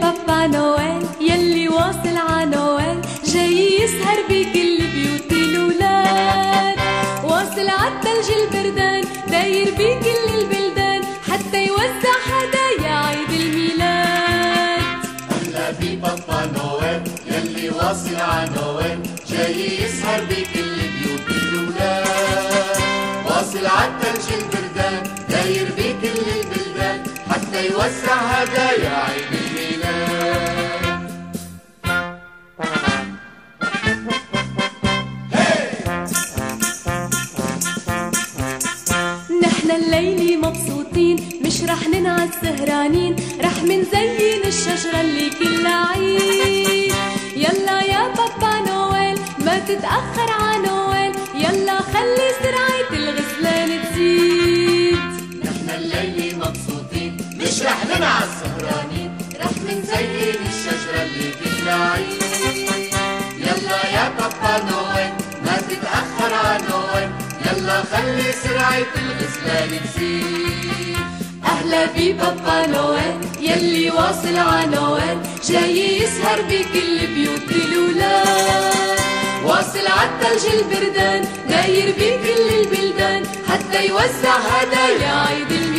بابا نوال يلي واصل عنوان جاي يسهر بكل بيوت الولاد. واصل عالثلج البردان داير بكل البلدان. حتى يوزع هدايا عيد الميلاد. أهلا بابا نوال يلي واصل عنوان جاي يسهر بكل بيوت الولاد. واصل عالثلج البردان داير بكل البلدان. حتى يوزع هدايا نحن الليلة مبسوطين مش رح ننعس سهرانين رح منزين الشجرة اللي كلها عيد يلا يا بابا نويل ما تتأخر ع نويل. يلا خلي سرعة الغسلان تزيد. نحن الليلة مبسوطين مش رح ننعس سهرانين. رح نزين الشجرة اللي سرعة الغسلان تزيد. أهلا ببابا نويل يلي واصل ع نويل جاي يسهر بكل بيوت الولاد واصل عالتلج البردان داير بكل البلدان. حتى يوزع هدايا عيد الميلاد